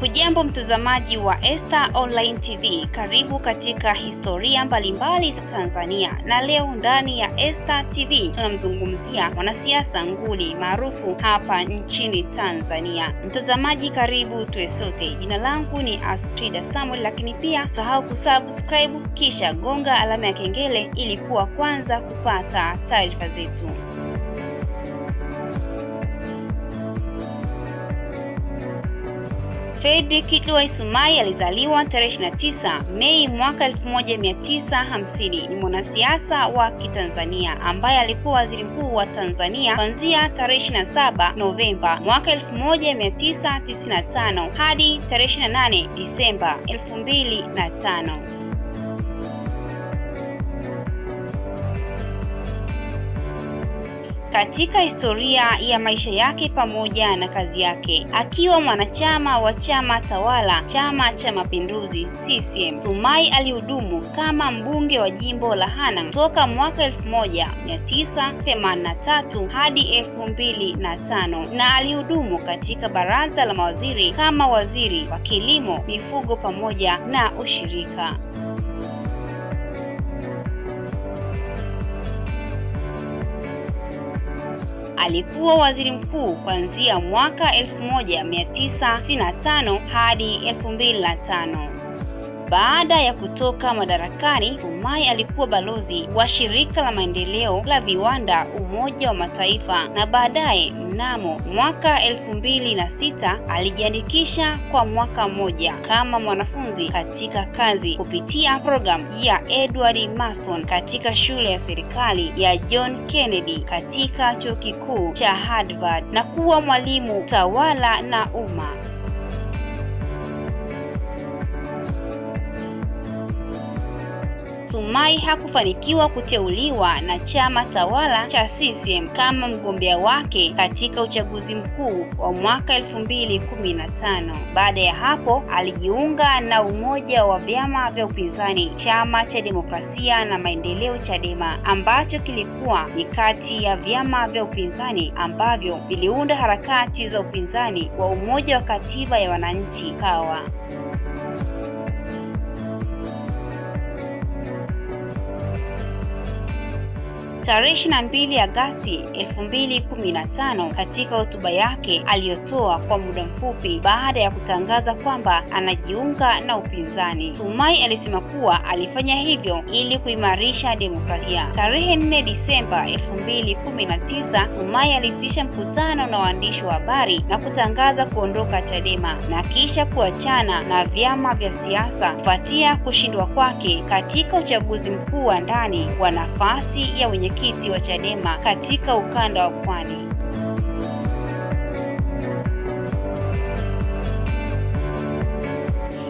Hujambo mtazamaji wa Esta Online TV, karibu katika historia mbalimbali za Tanzania, na leo ndani ya Esta TV tunamzungumzia mwanasiasa nguli maarufu hapa nchini Tanzania. Mtazamaji, karibu tuwe sote. Jina langu ni Astrida Samuel, lakini pia sahau kusubscribe kisha gonga alama ya kengele ili kuwa kwanza kupata taarifa zetu. Fredrick Lwai Isumai alizaliwa tarehe 29 Mei mwaka 1950. Ni mwanasiasa wa Kitanzania ambaye alikuwa waziri mkuu wa Tanzania kuanzia tarehe 27 Novemba mwaka 1995 hadi tarehe 28 Disemba 2005. Katika historia ya maisha yake pamoja na kazi yake, akiwa mwanachama wa chama tawala Chama cha Mapinduzi CCM, Sumaye alihudumu kama mbunge wa jimbo la Hanang toka mwaka 1983 hadi 2005 na alihudumu katika baraza la mawaziri kama waziri wa kilimo, mifugo pamoja na ushirika. Alikuwa waziri mkuu kuanzia mwaka 1965 hadi 2005. Baada ya kutoka madarakani, Sumaye alikuwa balozi wa shirika la maendeleo la viwanda Umoja wa Mataifa na baadaye mnamo mwaka elfu mbili na sita alijiandikisha kwa mwaka mmoja kama mwanafunzi katika kazi kupitia programu ya Edward Mason katika shule ya serikali ya John Kennedy katika chuo kikuu cha Harvard na kuwa mwalimu tawala na umma. Sumaye hakufanikiwa kuteuliwa na chama tawala cha CCM kama mgombea wake katika uchaguzi mkuu wa mwaka elfu mbili kumi na tano. Baada ya hapo alijiunga na umoja wa vyama vya upinzani chama cha demokrasia na maendeleo Chadema, ambacho kilikuwa ni kati ya vyama vya upinzani ambavyo viliunda harakati za upinzani wa umoja wa katiba ya wananchi Kawa. Tarehe 22 Agasti 2015 katika hotuba yake aliyotoa kwa muda mfupi baada ya kutangaza kwamba anajiunga na upinzani, Sumaye alisema kuwa alifanya hivyo ili kuimarisha demokrasia. Tarehe 4 Disemba 2019, Sumaye aliitisha mkutano na waandishi wa habari na kutangaza kuondoka Chadema na kisha kuachana na vyama vya siasa kufuatia kushindwa kwake katika uchaguzi mkuu wa ndani wa nafasi ya wenye kiti wa Chadema katika ukanda wa Pwani.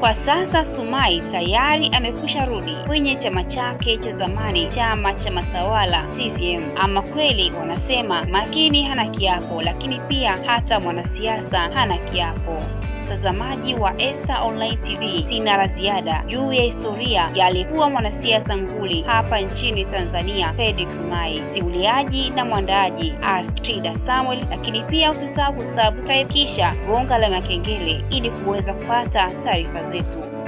Kwa sasa Sumai tayari amekusha rudi kwenye chama chake cha zamani, chama cha matawala CCM. Ama kweli wanasema makini hana kiapo, lakini pia hata mwanasiasa hana kiapo. Mtazamaji wa Esta Online TV, sina la ziada juu ya historia ya aliyekuwa mwanasiasa nguli hapa nchini Tanzania, Fredrick Sumaye. Simuliaji na mwandaaji Astrida Samuel, lakini pia usisahau kusubscribe kisha gonga la makengele ili kuweza kupata taarifa zetu.